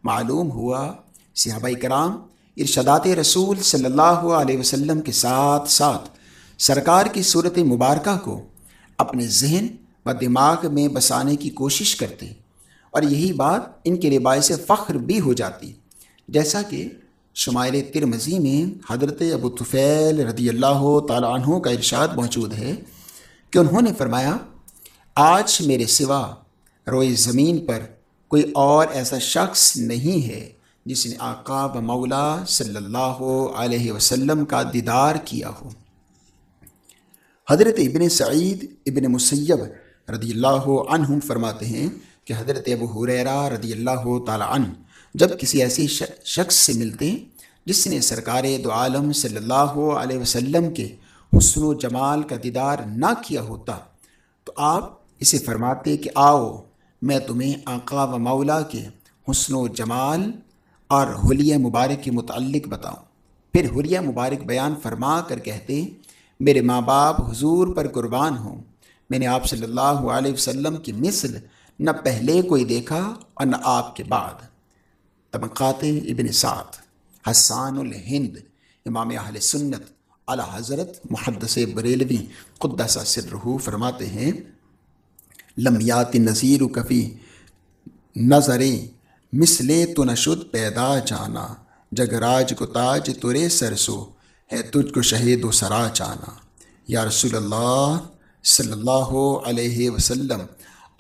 معلوم ہوا، صحابہ کرام، ارشادات رسول صلی اللہ علیہ وسلم کے ساتھ ساتھ سرکار کی صورت مبارکہ کو اپنے ذہن و دماغ میں بسانے کی کوشش کرتے اور یہی بات ان کے لیے باعث فخر بھی ہو جاتی جیسا کہ شمائل ترمزی میں حضرت ابو طفیل رضی اللہ تعالیٰ عنہ کا ارشاد موجود ہے کہ انہوں نے فرمایا، آج میرے سوا روئے زمین پر کوئی اور ایسا شخص نہیں ہے جس نے آقا و مولا صلی اللہ علیہ وسلم کا دیدار کیا ہو۔ حضرت ابن سعید ابن مسیب رضی اللہ عنہ فرماتے ہیں کہ حضرت ابو حریرہ رضی اللہ تعالیٰ عنہ جب کسی ایسی شخص سے ملتے جس نے سرکار دو عالم صلی اللہ علیہ وسلم کے حسن و جمال کا دیدار نہ کیا ہوتا، تو آپ اسے فرماتے کہ آؤ، میں تمہیں آقا و مولا کے حسن و جمال اور حلیہ مبارک کے متعلق بتاؤں۔ پھر حلیہ مبارک بیان فرما کر کہتے میرے ماں باپ حضور پر قربان ہوں۔ میں نے آپ صلی اللہ علیہ وسلم کی مثل نہ پہلے کوئی دیکھا اور نہ آپ کے بعد۔ طبقات ابن سعد، حسان الہند، امام اہل سنت اعلیٰ حضرت محدث بریلوی قدس سرحو فرماتے ہیں لمیات نذیر کفی نظریں مسلے تو نشد پیدا جانا، جگراج کو تاج ترے سرسو ہے تجھ کو شہید و سرا جانا۔ یا رسول اللہ صلی اللہ علیہ وسلم،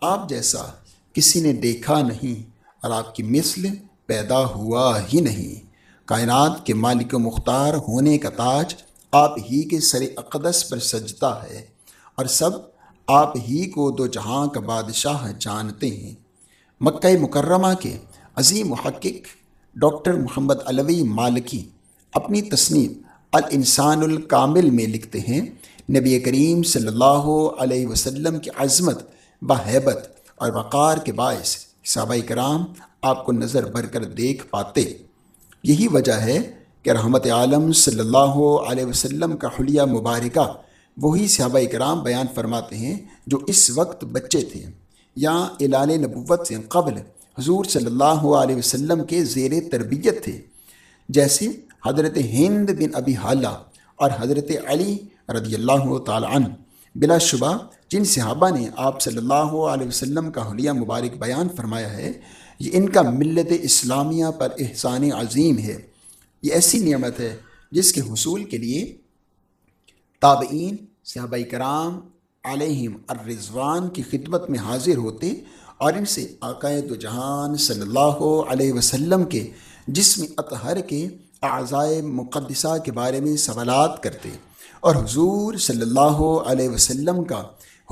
آپ جیسا کسی نے دیکھا نہیں اور آپ کی مثل پیدا ہوا ہی نہیں۔ کائنات کے مالک و مختار ہونے کا تاج آپ ہی کے سر اقدس پر سجتا ہے اور سب آپ ہی کو دو جہاں کا بادشاہ جانتے ہیں۔ مکہ مکرمہ کے عظیم محقق ڈاکٹر محمد علوی مالکی اپنی تصنیف الانسان الکامل میں لکھتے ہیں، نبی کریم صلی اللہ علیہ وسلم کی عظمت بحیبت اور وقار کے باعث صحابہ کرام آپ کو نظر بھر کر دیکھ پاتے۔ یہی وجہ ہے کہ رحمت عالم صلی اللہ علیہ وسلم کا حلیہ مبارکہ، وہی صحابہ کرام بیان فرماتے ہیں جو اس وقت بچے تھے۔ یا الال نبوت سے قبل حضور صلی اللہ علیہ وسلم کے زیر تربیت تھے۔ جیسے حضرت ہند بن ابی حالہ اور حضرت علی رضی اللہ تعالی عنہ بلا شبہ جن صحابہ نے آپ صلی اللہ علیہ وسلم کا حلیہ مبارک بیان فرمایا ہے، یہ ان کا ملت اسلامیہ پر احسان عظیم ہے۔ یہ ایسی نعمت ہے جس کے حصول کے لیے تابعین، صحابہ کرام علیہم الرضوان کی خدمت میں حاضر ہوتے اور ان سے عقائد و جہان صلی اللہ علیہ وسلم کے جسم اطہر کے اعضائے مقدسہ کے بارے میں سوالات کرتے اور حضور صلی اللہ علیہ وسلم کا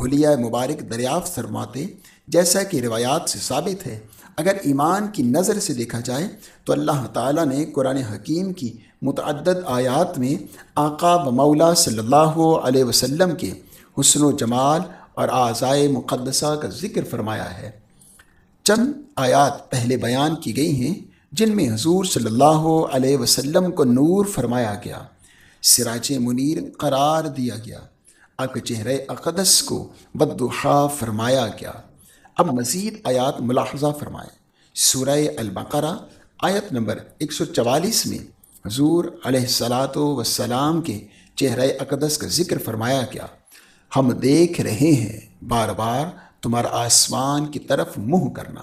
حلیہ مبارک دریافت فرماتے جیسا کہ روایات سے ثابت ہے، اگر ایمان کی نظر سے دیکھا جائے تو اللہ تعالیٰ نے قرآن حکیم کی متعدد آیات میں آقا و مولا صلی اللہ علیہ وسلم کے حسن و جمال اور آزائے مقدسہ کا ذکر فرمایا ہے۔ چند آیات پہلے بیان کی گئی ہیں۔ جن میں حضور صلی اللہ علیہ وسلم کو نور فرمایا گیا، سراج منیر قرار دیا گیا، آپ کے چہرے اقدس کو بدوحا فرمایا گیا۔ اب مزید آیات ملاحظہ فرمائیں۔ سورہ البقرہ آیت نمبر 144 میں حضور علیہ السلاۃ وسلام کے چہرہ اقدس کا ذکر فرمایا گیا۔ ہم دیکھ رہے ہیں بار بار تمہارا آسمان کی طرف منہ کرنا۔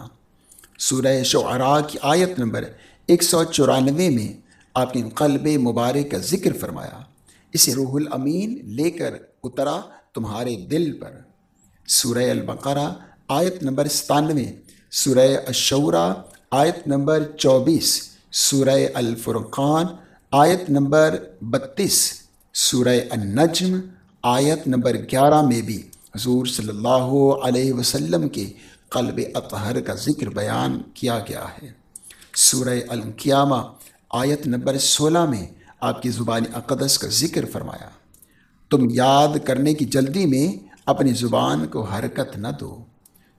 سورہ شعراء کی آیت نمبر 194 میں آپ نے قلب مبارک کا ذکر فرمایا۔ اسے روح الامین لے کر اترا تمہارے دل پر۔ سورہ البقرہ آیت نمبر ستانوے، سورہ الشورہ آیت نمبر چوبیس، سورہ الفرقان آیت نمبر بتیس، سورہ النجم آیت نمبر گیارہ میں بھی حضور صلی اللہ علیہ وسلم کے قلب اطہر کا ذکر بیان کیا گیا ہے۔ سورہ القیامہ آیت نمبر سولہ میں آپ کی زبان اقدس کا ذکر فرمایا، تم یاد کرنے کی جلدی میں اپنی زبان کو حرکت نہ دو۔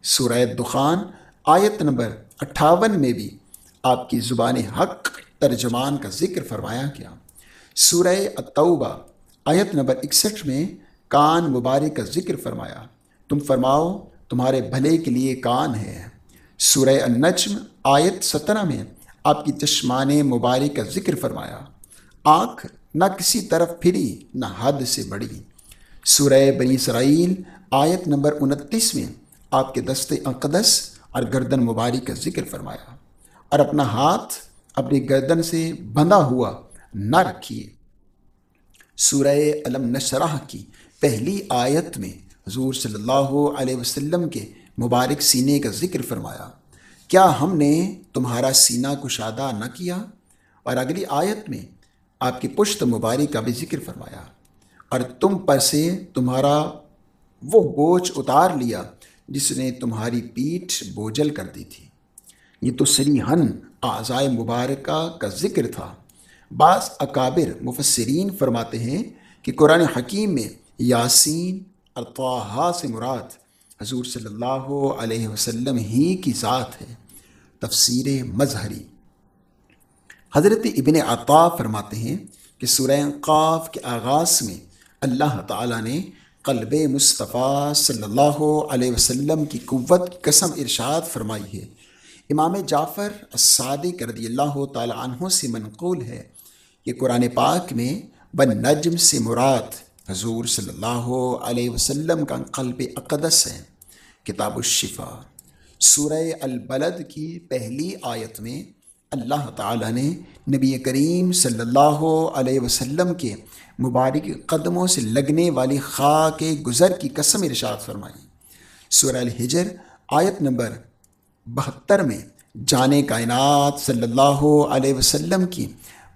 سورہ دخان آیت نمبر اٹھاون میں بھی آپ کی زبان حق ترجمان کا ذکر فرمایا گیا۔ سورہ التوبہ آیت نمبر اکسٹھ میں کان مبارک کا ذکر فرمایا، تم فرماؤ تمہارے بھلے کے لیے کان ہے۔ سورہ النجم آیت سترہ میں آپ کی چشمان مبارک کا ذکر فرمایا، آنکھ نہ کسی طرف پھری، نہ حد سے بڑی۔ سورہ بنی اسرائیل آیت نمبر انتیس میں آپ کے دست اقدس اور گردن مبارک کا ذکر فرمایا، اور اپنا ہاتھ اپنی گردن سے بندھا ہوا نہ رکھیے۔ سورہ علم نشرح کی پہلی آیت میں حضور صلی اللہ علیہ وسلم کے مبارک سینے کا ذکر فرمایا، کیا ہم نے تمہارا سینہ کشادہ نہ کیا؟ اور اگلی آیت میں آپ کی پشت مبارک کا بھی ذکر فرمایا، اور تم پر سے تمہارا وہ بوجھ اتار لیا جس نے تمہاری پیٹھ بوجھل کر دی تھی۔ یہ تو سری ہن اعضائے مبارکہ کا ذکر تھا۔ بعض اکابر مفسرین فرماتے ہیں کہ قرآن حکیم میں یاسین اور سے مراد حضور صلی اللہ علیہ وسلم ہی کی ذات ہے، تفسیر مظہری۔ حضرت ابن عطا فرماتے ہیں کہ سورہ قاف کے آغاز میں اللہ تعالیٰ نے قلب مصطفیٰ صلی اللہ علیہ وسلم کی قوت قسم ارشاد فرمائی ہے۔ امام جعفر الصادق رضی اللہ تعالیٰ عنہ سے منقول ہے کہ قرآن پاک میں بن نجم سے مراد حضور صلی اللہ علیہ وسلم کا قلب اقدس ہے۔ کتاب الشفا، سورہ البلد کی پہلی آیت میں اللہ تعالیٰ نے نبی کریم صلی اللہ علیہ وسلم کے مبارک قدموں سے لگنے والی خاک گزر کی قسم ارشاد فرمائی۔ سورہ الحجر آیت نمبر بہتر میں جان کائنات صلی اللہ علیہ وسلم کی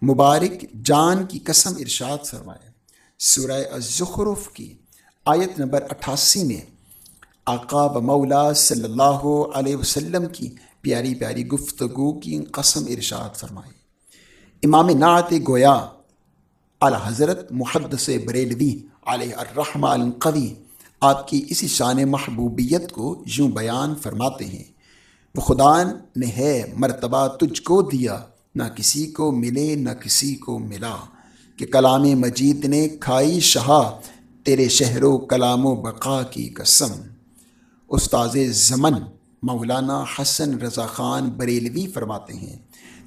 مبارک جان کی قسم ارشاد فرمائے سورہ الزخرف کی آیت نمبر اٹھاسی میں آقا و مولا صلی اللہ علیہ وسلم کی پیاری پیاری گفتگو کی قسم ارشاد فرمائی۔ امام نعت گویا اعلی حضرت محدث بریلوی علیہ الرحمہ القوی آپ کی اسی شان محبوبیت کو یوں بیان فرماتے ہیں۔ وہ خدا نے ہے مرتبہ تجھ کو دیا، نہ کسی کو ملے، نہ کسی کو ملا۔ کہ کلام مجید نے کھائی شہا، تیرے شہر و کلام و بقا کی قسم۔ استاذ زمن مولانا حسن رضا خان بریلوی فرماتے ہیں،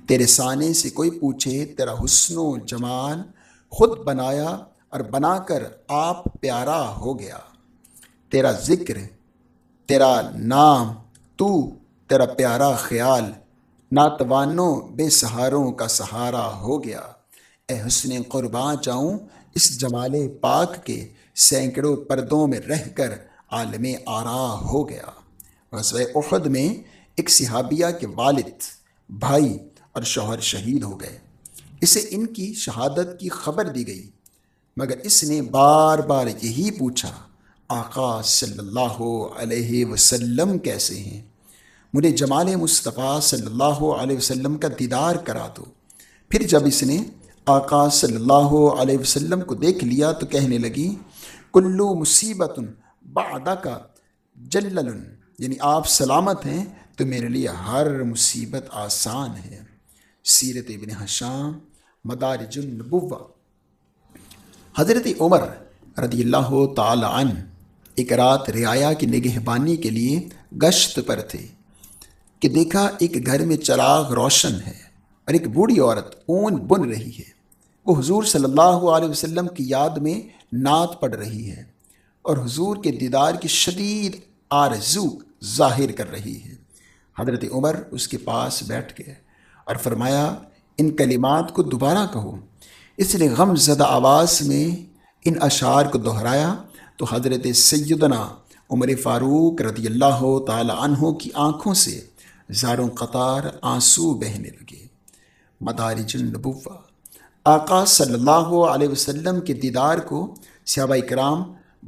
تیرے سانے سے کوئی پوچھے تیرا حسن و جمال خود بنایا اور بنا کر آپ پیارا ہو گیا۔ تیرا ذکر، تیرا نام، تو تیرا پیارا خیال، ناتوانوں بے سہاروں کا سہارا ہو گیا۔ اے حسن قرباں جاؤں اس جمال پاک کے سینکڑوں پردوں میں رہ کر عالم آرا ہو گیا۔ غزوہ احد میں ایک صحابیہ کے والد، بھائی اور شوہر شہید ہو گئے۔ اسے ان کی شہادت کی خبر دی گئی۔ مگر اس نے بار بار یہی پوچھا، آقا صلی اللہ علیہ وسلم کیسے ہیں؟ مجھے جمال مصطفیٰ صلی اللہ علیہ وسلم کا دیدار کرا دو۔ پھر جب اس نے آقا صلی اللہ علیہ وسلم کو دیکھ لیا تو کہنے لگی، کلو مصیبت بعدہ کا جلل یعنی آپ سلامت ہیں تو میرے لیے ہر مصیبت آسان ہے۔ سیرت ابن حشام، مدارج النبوہ۔ حضرت عمر رضی اللہ تعالی عنہ ایک رات رعایا کی نگہبانی کے لیے گشت پر تھے کہ دیکھا ایک گھر میں چراغ روشن ہے۔ اور ایک بوڑھی عورت اون بن رہی ہے۔ وہ حضور صلی اللہ علیہ وسلم کی یاد میں نعت پڑھ رہی ہے اور حضور کے دیدار کی شدید آرزو ظاہر کر رہی ہے۔ حضرت عمر اس کے پاس بیٹھ گئے اور فرمایا، ان کلمات کو دوبارہ کہو۔ اس نے غم زدہ آواز میں ان اشعار کو دہرایا۔ تو حضرت سیدنا عمر فاروق رضی اللہ تعالی عنہ کی آنکھوں سے زاروں قطار آنسو بہنے لگے۔ مدارج النبوہ آقا صلی اللہ علیہ وسلم کے دیدار کو صحابہ کرام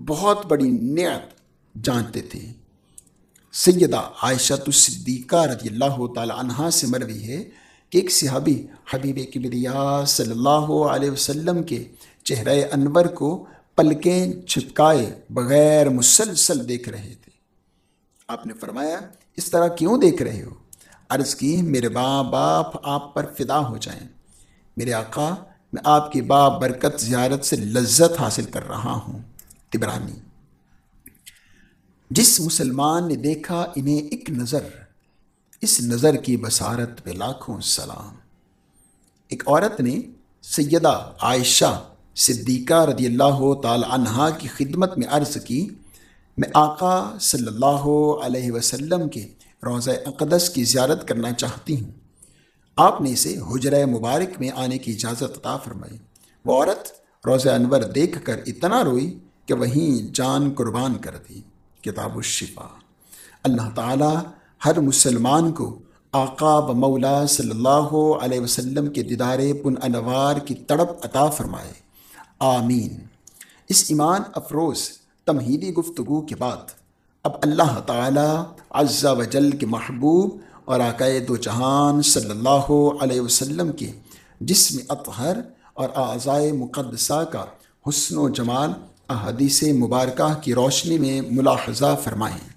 بہت بڑی نعت جانتے تھے۔ سیدہ عائشہ الصدیقہ رضی اللہ تعالی عنہ سے مروی ہے کہ ایک صحابی حبیب کبریا صلی اللہ علیہ وسلم کے چہرہ انور کو پلکیں چھپکائے بغیر مسلسل دیکھ رہے تھے۔ آپ نے فرمایا، اس طرح کیوں دیکھ رہے ہو؟ عرض کی، میرے ماں باپ آپ پر فدا ہو جائیں۔ میرے آقا، میں آپ کی با برکت زیارت سے لذت حاصل کر رہا ہوں۔ تبرانی جس مسلمان نے دیکھا انہیں ایک نظر، اس نظر کی بصارت پہ لاکھوں سلام۔ ایک عورت نے سیدہ عائشہ صدیقہ رضی اللہ تعالی عنہا کی خدمت میں عرض کی، میں آقا صلی اللہ علیہ وسلم کے روضہ اقدس کی زیارت کرنا چاہتی ہوں۔ آپ نے اسے حجرہ مبارک میں آنے کی اجازت عطا فرمائی۔ وہ عورت روضہ انور دیکھ کر اتنا روئی کہ وہیں جان قربان کر دی۔ کتاب الشفا اللہ تعالیٰ ہر مسلمان کو آقا و مولا صلی اللہ علیہ وسلم کے دیدار پن انوار کی تڑپ عطا فرمائے۔ آمین۔ اس ایمان افروز تمہیدی گفتگو کے بعد۔ اب اللہ تعالیٰ عز و جل کے محبوب اور آقائے دو جہان صلی اللہ علیہ وسلم کے جسم اطہر اور اعضائے مقدسہ کا حسن و جمال احادیث مبارکہ کی روشنی میں ملاحظہ فرمائیں۔